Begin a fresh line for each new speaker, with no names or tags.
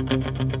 ¡Gracias!